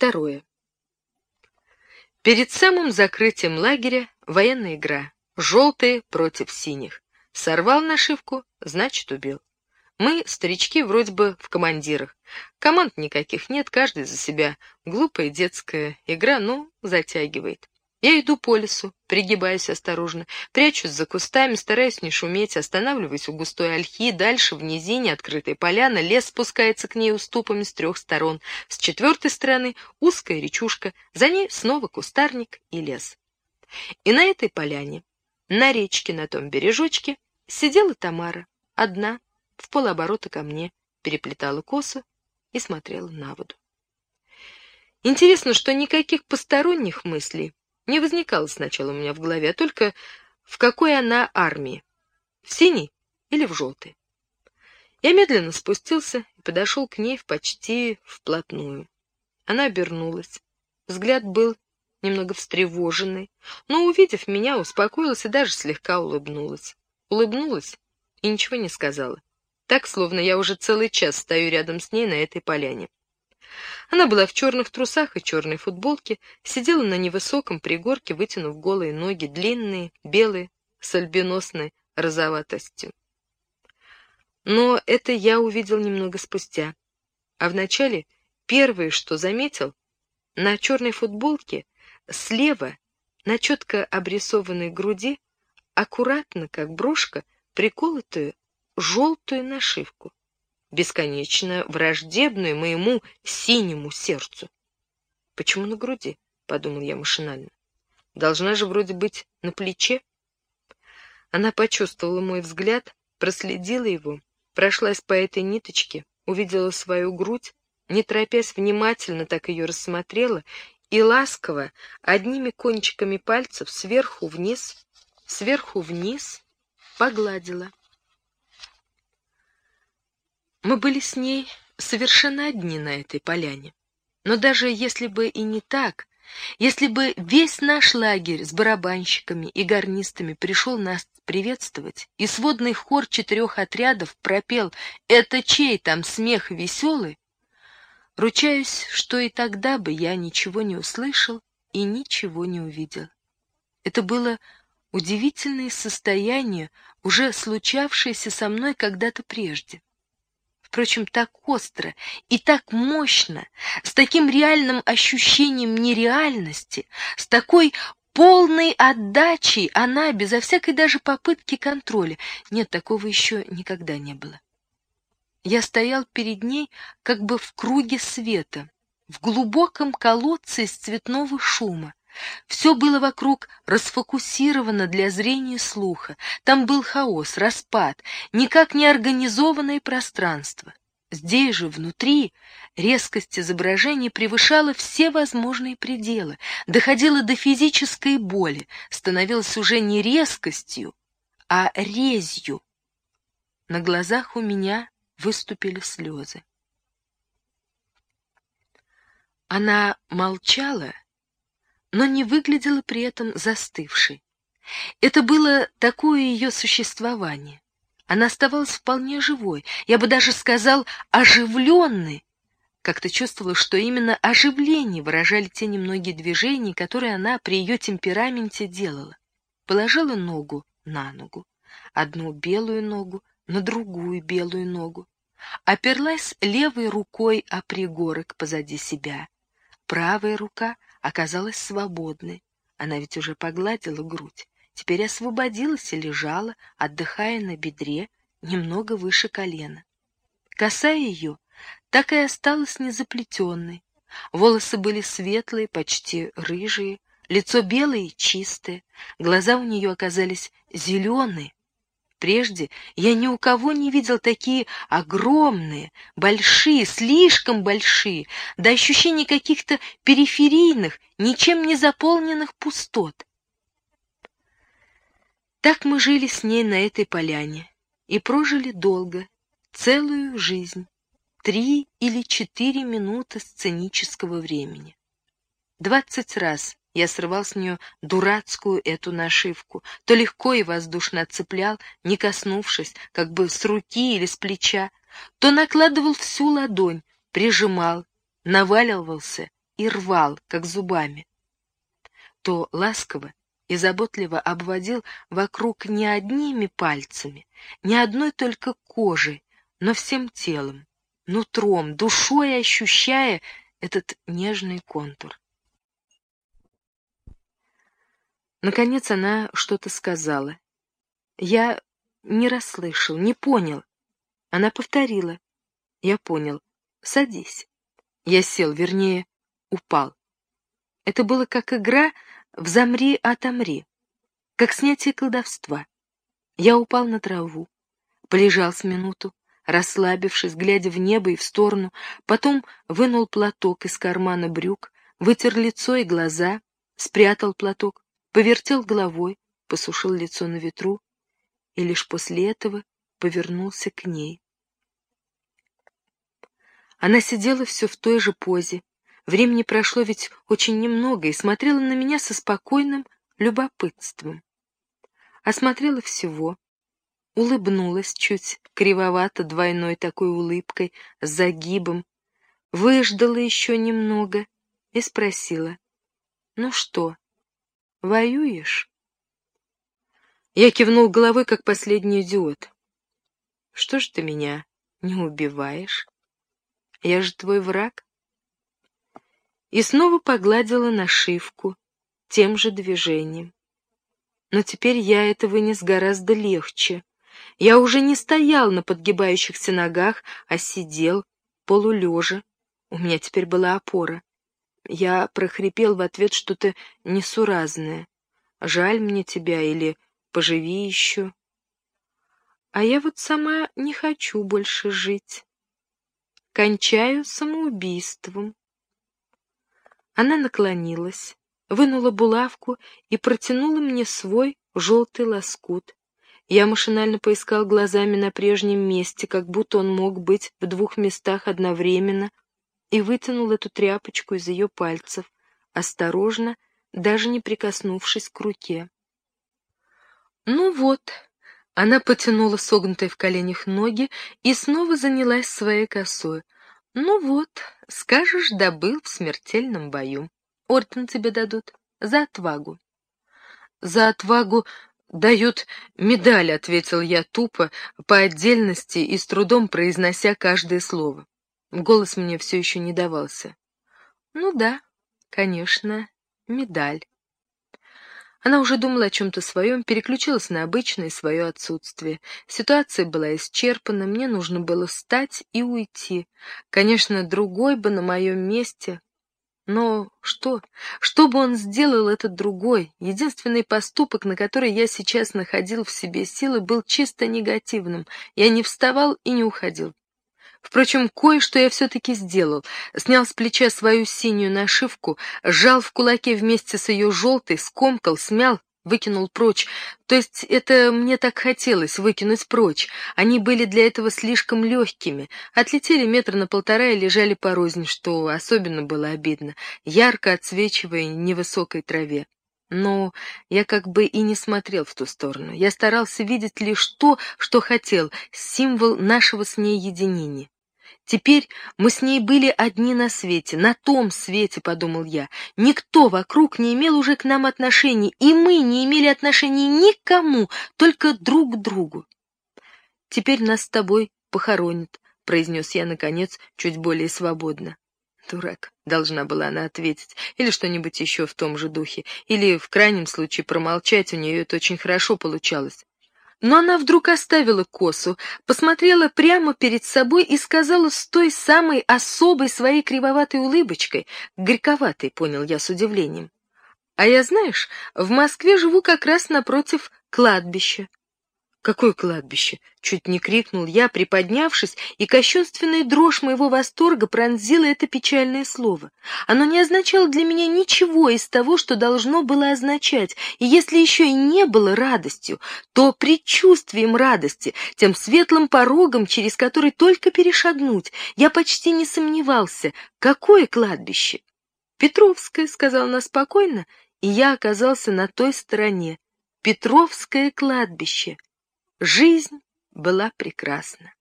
Второе. Перед самым закрытием лагеря военная игра. Желтые против синих. Сорвал нашивку, значит, убил. Мы, старички, вроде бы в командирах. Команд никаких нет, каждый за себя. Глупая детская игра, ну, затягивает. Я иду по лесу, пригибаюсь осторожно, прячусь за кустами, стараюсь не шуметь, останавливаюсь у густой ольхи, дальше в низине открытой поляна, лес спускается к ней уступами с трех сторон, с четвертой стороны узкая речушка, за ней снова кустарник и лес. И на этой поляне, на речке на том бережочке, сидела Тамара, одна, в полоборота ко мне, переплетала косу и смотрела на воду. Интересно, что никаких посторонних мыслей не возникало сначала у меня в голове, а только в какой она армии, в синей или в желтой. Я медленно спустился и подошел к ней почти вплотную. Она обернулась. Взгляд был немного встревоженный, но, увидев меня, успокоилась и даже слегка улыбнулась. Улыбнулась и ничего не сказала. Так, словно я уже целый час стою рядом с ней на этой поляне. Она была в черных трусах и черной футболке, сидела на невысоком пригорке, вытянув голые ноги, длинные, белые, с альбиносной розоватостью. Но это я увидел немного спустя. А вначале первое, что заметил, на черной футболке слева, на четко обрисованной груди, аккуратно, как брошка, приколотую желтую нашивку бесконечно враждебную моему синему сердцу. Почему на груди? подумал я машинально. Должна же вроде быть на плече. Она почувствовала мой взгляд, проследила его, прошлась по этой ниточке, увидела свою грудь, не торопясь внимательно так ее рассмотрела и ласково одними кончиками пальцев сверху вниз, сверху вниз погладила. Мы были с ней совершенно одни на этой поляне. Но даже если бы и не так, если бы весь наш лагерь с барабанщиками и гарнистами пришел нас приветствовать, и сводный хор четырех отрядов пропел «Это чей там смех веселый?», ручаюсь, что и тогда бы я ничего не услышал и ничего не увидел. Это было удивительное состояние, уже случавшееся со мной когда-то прежде впрочем, так остро и так мощно, с таким реальным ощущением нереальности, с такой полной отдачей она, безо всякой даже попытки контроля. Нет, такого еще никогда не было. Я стоял перед ней как бы в круге света, в глубоком колодце из цветного шума, все было вокруг расфокусировано для зрения и слуха. Там был хаос, распад, никак не организованное пространство. Здесь же, внутри, резкость изображения превышала все возможные пределы, доходила до физической боли, становилась уже не резкостью, а резью. На глазах у меня выступили слезы. Она молчала, но не выглядела при этом застывшей. Это было такое ее существование. Она оставалась вполне живой, я бы даже сказал, оживленной. Как-то чувствовала, что именно оживление выражали те немногие движения, которые она при ее темпераменте делала. Положила ногу на ногу, одну белую ногу на другую белую ногу, оперлась левой рукой о пригорок позади себя. Правая рука — оказалась свободной. Она ведь уже погладила грудь, теперь освободилась и лежала, отдыхая на бедре, немного выше колена. Коса ее так и осталась незаплетенной. Волосы были светлые, почти рыжие, лицо белое и чистое, глаза у нее оказались зеленые, Прежде я ни у кого не видел такие огромные, большие, слишком большие, до ощущения каких-то периферийных, ничем не заполненных пустот. Так мы жили с ней на этой поляне и прожили долго, целую жизнь, три или четыре минуты сценического времени. Двадцать раз я срывал с нее дурацкую эту нашивку, то легко и воздушно отцеплял, не коснувшись, как бы с руки или с плеча, то накладывал всю ладонь, прижимал, наваливался и рвал, как зубами. То ласково и заботливо обводил вокруг не одними пальцами, не одной только кожей, но всем телом, нутром, душой ощущая этот нежный контур. Наконец она что-то сказала. Я не расслышал, не понял. Она повторила. Я понял. Садись. Я сел, вернее, упал. Это было как игра в «Замри, отомри», как снятие колдовства. Я упал на траву, полежал с минуту, расслабившись, глядя в небо и в сторону, потом вынул платок из кармана брюк, вытер лицо и глаза, спрятал платок, повертел головой, посушил лицо на ветру и лишь после этого повернулся к ней. Она сидела все в той же позе. Времени прошло ведь очень немного и смотрела на меня со спокойным любопытством. Осмотрела всего, улыбнулась чуть кривовато двойной такой улыбкой, с загибом, выждала еще немного и спросила, «Ну что, воюешь?» Я кивнул головой, как последний идиот. «Что ж ты меня не убиваешь? Я же твой враг». И снова погладила нашивку тем же движением. Но теперь я это вынес гораздо легче. Я уже не стоял на подгибающихся ногах, а сидел, полулежа. У меня теперь была опора. Я прохрипел в ответ что-то несуразное. «Жаль мне тебя» или «Поживи еще». А я вот сама не хочу больше жить. Кончаю самоубийством. Она наклонилась, вынула булавку и протянула мне свой желтый лоскут. Я машинально поискал глазами на прежнем месте, как будто он мог быть в двух местах одновременно, и вытянул эту тряпочку из ее пальцев, осторожно, даже не прикоснувшись к руке. Ну вот, она потянула согнутой в коленях ноги и снова занялась своей косой. Ну вот, скажешь, добыл в смертельном бою. Орден тебе дадут за отвагу. За отвагу «Дают медаль», — ответил я тупо, по отдельности и с трудом произнося каждое слово. Голос мне все еще не давался. «Ну да, конечно, медаль». Она уже думала о чем-то своем, переключилась на обычное свое отсутствие. Ситуация была исчерпана, мне нужно было встать и уйти. Конечно, другой бы на моем месте но что? Что бы он сделал этот другой? Единственный поступок, на который я сейчас находил в себе силы, был чисто негативным. Я не вставал и не уходил. Впрочем, кое-что я все-таки сделал. Снял с плеча свою синюю нашивку, сжал в кулаке вместе с ее желтой, скомкал, смял, выкинул прочь. То есть это мне так хотелось выкинуть прочь. Они были для этого слишком легкими. Отлетели метр на полтора и лежали порознь, что особенно было обидно, ярко отсвечивая невысокой траве. Но я как бы и не смотрел в ту сторону. Я старался видеть лишь то, что хотел, символ нашего с ней единения. Теперь мы с ней были одни на свете, на том свете, — подумал я. Никто вокруг не имел уже к нам отношений, и мы не имели отношений никому, только друг к другу. Теперь нас с тобой похоронят, — произнес я, наконец, чуть более свободно. Дурак, должна была она ответить, или что-нибудь еще в том же духе, или, в крайнем случае, промолчать, у нее это очень хорошо получалось. Но она вдруг оставила косу, посмотрела прямо перед собой и сказала с той самой особой своей кривоватой улыбочкой, горьковатой, понял я с удивлением. А я, знаешь, в Москве живу как раз напротив кладбища. «Какое кладбище?» — чуть не крикнул я, приподнявшись, и кощунственная дрожь моего восторга пронзила это печальное слово. Оно не означало для меня ничего из того, что должно было означать, и если еще и не было радостью, то предчувствием радости, тем светлым порогом, через который только перешагнуть, я почти не сомневался, какое кладбище. «Петровское», — сказал она спокойно, и я оказался на той стороне. «Петровское кладбище». Жизнь была прекрасна.